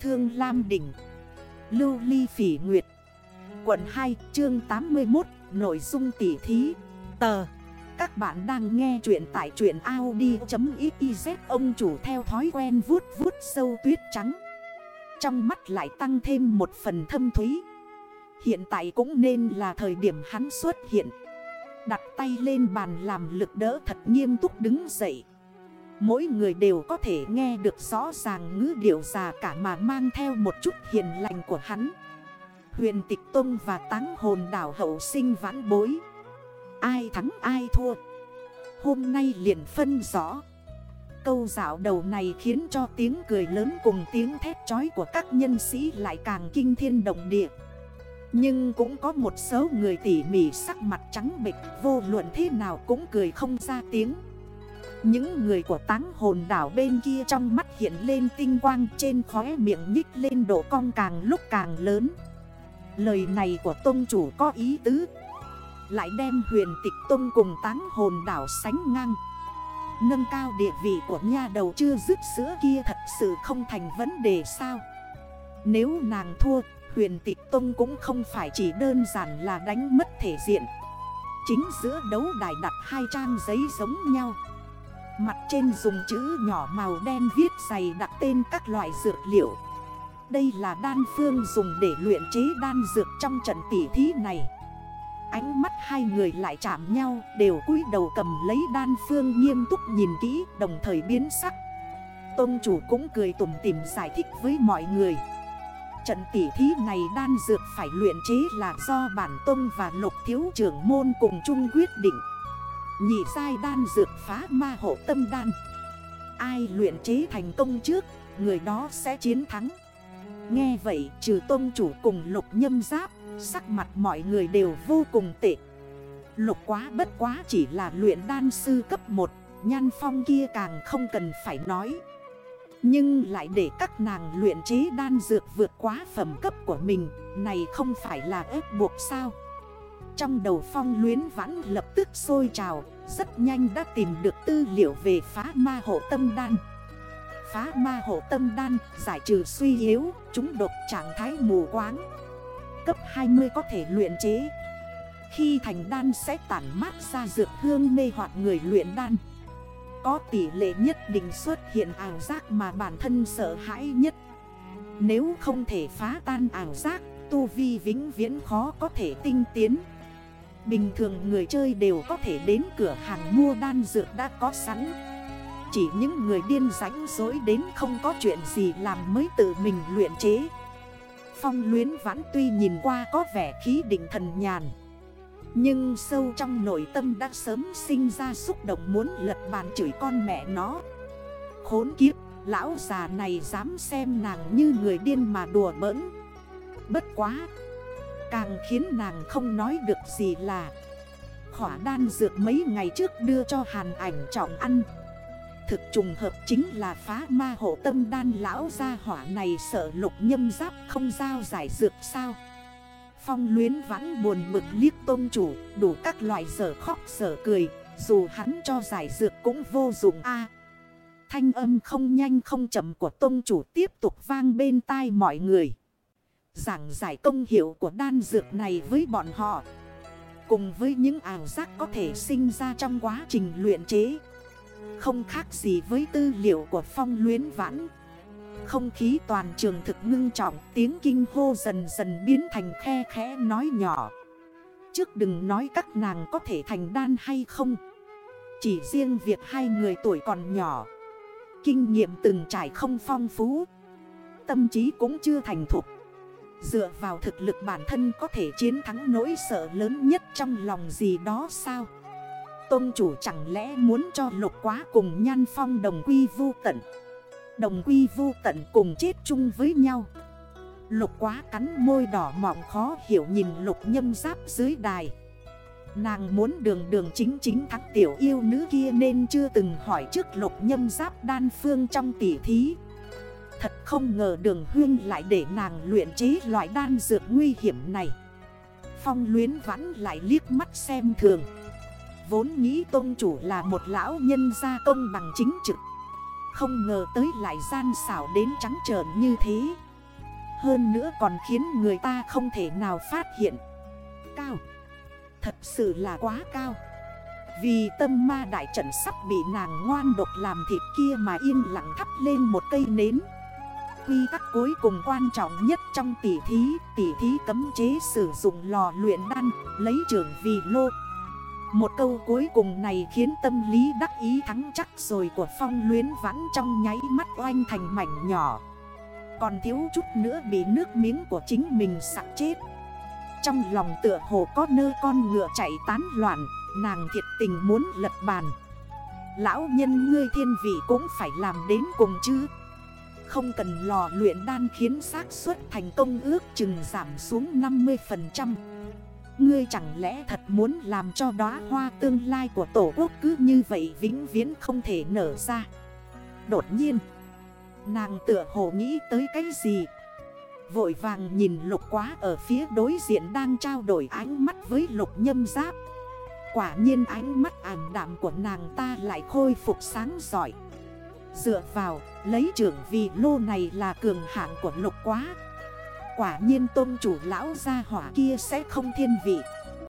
Thương Lam Đỉnh, Lưu Ly Phỉ Nguyệt, Quận 2 chương 81 Nội dung tỉ thí. Tờ, Các bạn đang nghe chuyện tại chuyện Audi.xyz Ông chủ theo thói quen vuốt vuốt sâu tuyết trắng. Trong mắt lại tăng thêm một phần thâm thúy. Hiện tại cũng nên là thời điểm hắn xuất hiện. Đặt tay lên bàn làm lực đỡ thật nghiêm túc đứng dậy. Mỗi người đều có thể nghe được rõ ràng ngữ điệu già cả mà mang theo một chút hiền lành của hắn. Huyền tịch tông và táng hồn đảo hậu sinh vãn bối. Ai thắng ai thua. Hôm nay liền phân rõ. Câu dạo đầu này khiến cho tiếng cười lớn cùng tiếng thét chói của các nhân sĩ lại càng kinh thiên động địa. Nhưng cũng có một số người tỉ mỉ sắc mặt trắng bịch vô luận thế nào cũng cười không ra tiếng những người của táng hồn đảo bên kia trong mắt hiện lên tinh quang trên khóe miệng nhích lên độ cong càng lúc càng lớn. Lời này của tôn chủ có ý tứ. Lại đem huyền tịch tôn cùng táng hồn đảo sánh ngang. Nâng cao địa vị của nha đầu chưa dứt sữa kia thật sự không thành vấn đề sao? Nếu nàng thua, huyền tịch tôn cũng không phải chỉ đơn giản là đánh mất thể diện. Chính giữa đấu đài đặt hai trang giấy giống nhau. Mặt trên dùng chữ nhỏ màu đen viết dày đặt tên các loại dược liệu. Đây là đan phương dùng để luyện chế đan dược trong trận tỉ thí này. Ánh mắt hai người lại chạm nhau, Đều cúi đầu cầm lấy đan phương nghiêm túc nhìn kỹ, Đồng thời biến sắc. Tôn chủ cũng cười tủm tìm giải thích với mọi người. Trận tỉ thí này đan dược phải luyện chế là do bản tôn và lục thiếu trưởng môn cùng chung quyết định. Nhị sai đan dược phá ma hộ tâm đan. Ai luyện chế thành công trước, Người đó sẽ chiến thắng. Nghe vậy, trừ tôn chủ cùng lục nhâm giáp, Sắc mặt mọi người đều vô cùng tệ. Lục quá bất quá chỉ là luyện đan sư cấp 1 Nhan phong kia càng không cần phải nói. Nhưng lại để các nàng luyện chế đan dược vượt quá phẩm cấp của mình, Này không phải là ép buộc sao? Trong đầu phong luyến vãn lập tức sôi trào, Rất nhanh đã tìm được tư liệu về phá ma hộ tâm đan. Phá ma hộ tâm đan, giải trừ suy yếu Chúng độc trạng thái mù quáng. Cấp 20 có thể luyện chế. Khi thành đan sẽ tản mát ra dược hương mê hoặc người luyện đan. Có tỷ lệ nhất định xuất hiện ảo giác mà bản thân sợ hãi nhất. Nếu không thể phá tan ảo giác, Tu vi vĩnh viễn khó có thể tinh tiến. Bình thường người chơi đều có thể đến cửa hàng mua đan dược đã có sẵn. Chỉ những người điên rãnh dối đến không có chuyện gì làm mới tự mình luyện chế. Phong luyến vãn tuy nhìn qua có vẻ khí định thần nhàn Nhưng sâu trong nội tâm đã sớm sinh ra xúc động muốn lật bàn chửi con mẹ nó. Khốn kiếp, lão già này dám xem nàng như người điên mà đùa bỡn. Bất quá Càng khiến nàng không nói được gì là Khỏa đan dược mấy ngày trước đưa cho hàn ảnh trọng ăn. Thực trùng hợp chính là phá ma hộ tâm đan lão gia hỏa này sợ lục nhâm giáp không giao giải dược sao? Phong luyến vãn buồn mực liếc tôn chủ, đủ các loại sở khóc sở cười, Dù hắn cho giải dược cũng vô dụng a. Thanh âm không nhanh không chậm của tôn chủ tiếp tục vang bên tai mọi người. Giảng giải công hiệu của đan dược này với bọn họ. Cùng với những ảo giác có thể sinh ra trong quá trình luyện chế. Không khác gì với tư liệu của phong luyến vãn. Không khí toàn trường thực ngưng trọng, Tiếng kinh hô dần dần biến thành khe khẽ nói nhỏ. Trước đừng nói các nàng có thể thành đan hay không. Chỉ riêng việc hai người tuổi còn nhỏ. Kinh nghiệm từng trải không phong phú. Tâm trí cũng chưa thành thục. Dựa vào thực lực bản thân có thể chiến thắng nỗi sợ lớn nhất trong lòng gì đó sao? Tôn chủ chẳng lẽ muốn cho lục quá cùng nhan phong đồng quy vu tận? Đồng quy vu tận cùng chết chung với nhau. Lục quá cắn môi đỏ mọng khó hiểu nhìn lục nhâm giáp dưới đài. Nàng muốn đường đường chính chính thắng tiểu yêu nữ kia nên chưa từng hỏi trước lục nhâm giáp đan phương trong tỉ thí. Thật không ngờ đường huyên lại để nàng luyện chế loại đan dược nguy hiểm này. Phong luyến vãn lại liếc mắt xem thường. Vốn nghĩ tôn chủ là một lão nhân gia công bằng chính trực. Không ngờ tới lại gian xảo đến trắng trợn như thế. Hơn nữa còn khiến người ta không thể nào phát hiện. Cao. Thật sự là quá cao. Vì tâm ma đại trận sắp bị nàng ngoan độc làm thịt kia mà yên lặng thắp lên một cây nến. Quy tắc cuối cùng quan trọng nhất trong tỷ thí tỷ thí cấm chế sử dụng lò luyện đan, Lấy trưởng vì lô. Một câu cuối cùng này khiến tâm lý đắc ý thắng chắc rồi của phong luyến vãn trong nháy mắt oanh thành mảnh nhỏ. Còn thiếu chút nữa bị nước miếng của chính mình sặc chết. Trong lòng tựa hồ có nơi con ngựa chạy tán loạn, Nàng thiệt tình muốn lật bàn. Lão nhân ngươi thiên vị cũng phải làm đến cùng chứ. Không cần lò luyện đan khiến xác suất thành công ước chừng giảm xuống 50% Ngươi chẳng lẽ thật muốn làm cho đóa hoa tương lai của tổ quốc cứ như vậy vĩnh viễn không thể nở ra? Đột nhiên, Nàng tựa hồ nghĩ tới cái gì? Vội vàng nhìn lục quá ở phía đối diện đang trao đổi ánh mắt với lục nhâm giáp. Quả nhiên ánh mắt ảm đạm của nàng ta lại khôi phục sáng giỏi. Dựa vào, lấy trưởng vì lô này là cường hạng của lục quá. Quả nhiên tôn chủ lão gia hỏa kia sẽ không thiên vị.